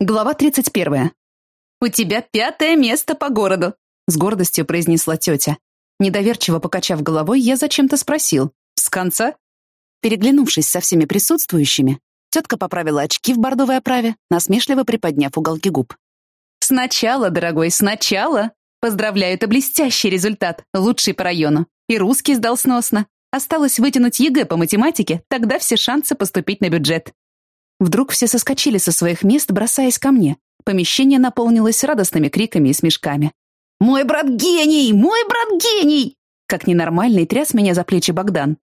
Глава 31. «У тебя пятое место по городу», — с гордостью произнесла тетя. Недоверчиво покачав головой, я зачем-то спросил. «С конца?» Переглянувшись со всеми присутствующими, тетка поправила очки в бордовой оправе, насмешливо приподняв уголки губ. «Сначала, дорогой, сначала! Поздравляю, это блестящий результат, лучший по району. И русский сдал сносно. Осталось вытянуть ЕГЭ по математике, тогда все шансы поступить на бюджет. Вдруг все соскочили со своих мест, бросаясь ко мне. Помещение наполнилось радостными криками и смешками. «Мой брат гений! Мой брат гений!» Как ненормальный тряс меня за плечи Богдан.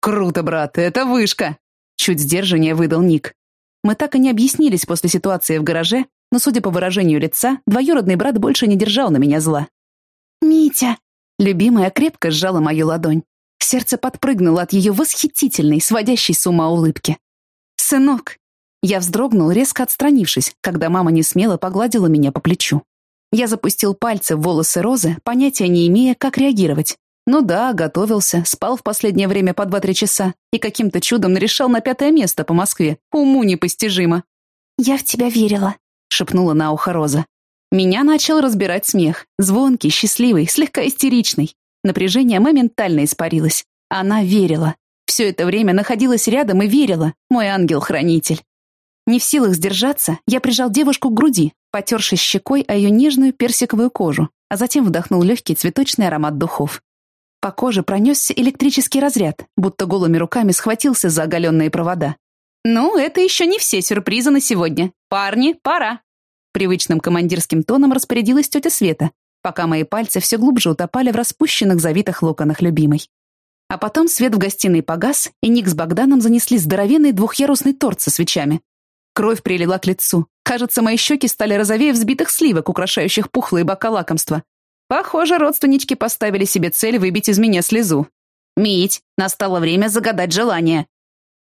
«Круто, брат, это вышка!» Чуть сдержаннее выдал Ник. Мы так и не объяснились после ситуации в гараже, но, судя по выражению лица, двоюродный брат больше не держал на меня зла. «Митя!» Любимая крепко сжала мою ладонь. Сердце подпрыгнуло от ее восхитительной, сводящей с ума улыбки. «Сынок, я вздрогнул, резко отстранившись, когда мама не смело погладила меня по плечу. Я запустил пальцы в волосы Розы, понятия не имея, как реагировать. Ну да, готовился, спал в последнее время по два-три часа и каким-то чудом нарешал на пятое место по Москве. Уму непостижимо. «Я в тебя верила», — шепнула на ухо Роза. Меня начал разбирать смех. Звонкий, счастливый, слегка истеричный. Напряжение моментально испарилось. Она верила. Все это время находилась рядом и верила, мой ангел-хранитель. Не в силах сдержаться, я прижал девушку к груди, потершись щекой о ее нежную персиковую кожу, а затем вдохнул легкий цветочный аромат духов. По коже пронесся электрический разряд, будто голыми руками схватился за оголенные провода. «Ну, это еще не все сюрпризы на сегодня. Парни, пора!» Привычным командирским тоном распорядилась тетя Света, пока мои пальцы все глубже утопали в распущенных завитых локонах любимой. А потом свет в гостиной погас, и Ник с Богданом занесли здоровенный двухъярусный торт со свечами, Кровь прилила к лицу. Кажется, мои щеки стали розовее взбитых сливок, украшающих пухлые бока лакомства. Похоже, родственнички поставили себе цель выбить из меня слезу. «Мить, настало время загадать желание».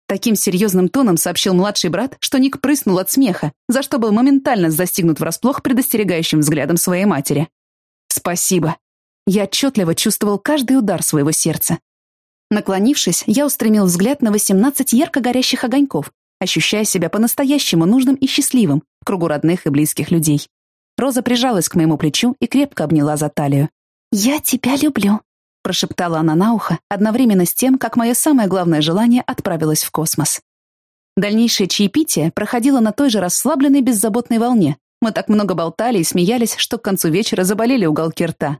Таким серьезным тоном сообщил младший брат, что Ник прыснул от смеха, за что был моментально застигнут врасплох предостерегающим взглядом своей матери. «Спасибо». Я отчетливо чувствовал каждый удар своего сердца. Наклонившись, я устремил взгляд на 18 ярко горящих огоньков, ощущая себя по-настоящему нужным и счастливым в кругу родных и близких людей. Роза прижалась к моему плечу и крепко обняла за талию. «Я тебя люблю», — прошептала она на ухо, одновременно с тем, как мое самое главное желание отправилось в космос. Дальнейшее чаепитие проходило на той же расслабленной беззаботной волне. Мы так много болтали и смеялись, что к концу вечера заболели уголки рта.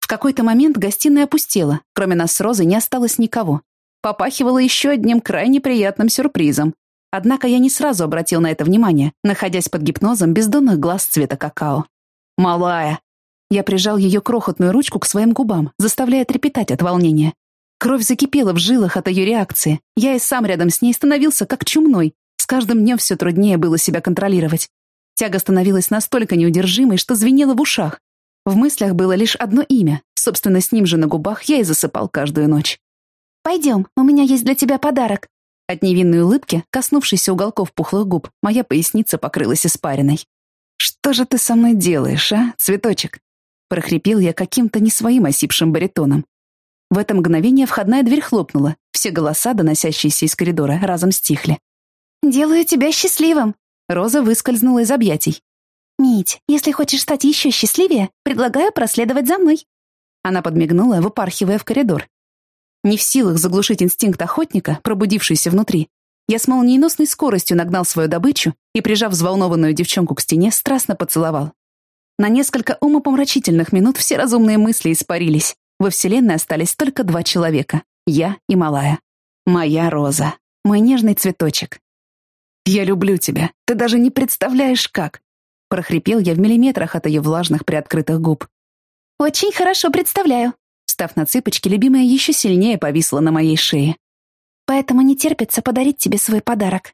В какой-то момент гостиная опустела, кроме нас с Розой не осталось никого. Попахивало еще одним крайне приятным сюрпризом. Однако я не сразу обратил на это внимание, находясь под гипнозом бездонных глаз цвета какао. «Малая!» Я прижал ее крохотную ручку к своим губам, заставляя трепетать от волнения. Кровь закипела в жилах от ее реакции. Я и сам рядом с ней становился как чумной. С каждым днем все труднее было себя контролировать. Тяга становилась настолько неудержимой, что звенела в ушах. В мыслях было лишь одно имя. Собственно, с ним же на губах я и засыпал каждую ночь. «Пойдем, у меня есть для тебя подарок», от невинной улыбки, коснувшейся уголков пухлых губ, моя поясница покрылась испариной. «Что же ты со мной делаешь, а, цветочек?» прохрипел я каким-то не своим осипшим баритоном. В это мгновение входная дверь хлопнула, все голоса, доносящиеся из коридора, разом стихли. «Делаю тебя счастливым!» Роза выскользнула из объятий. «Мить, если хочешь стать еще счастливее, предлагаю проследовать за мной». Она подмигнула, выпархивая в коридор. Не в силах заглушить инстинкт охотника, пробудившийся внутри, я с молниеносной скоростью нагнал свою добычу и, прижав взволнованную девчонку к стене, страстно поцеловал. На несколько умопомрачительных минут все разумные мысли испарились. Во Вселенной остались только два человека — я и Малая. Моя Роза. Мой нежный цветочек. «Я люблю тебя. Ты даже не представляешь, как!» прохрипел я в миллиметрах от ее влажных приоткрытых губ. «Очень хорошо представляю», Став на цыпочки, любимая еще сильнее повисла на моей шее. «Поэтому не терпится подарить тебе свой подарок.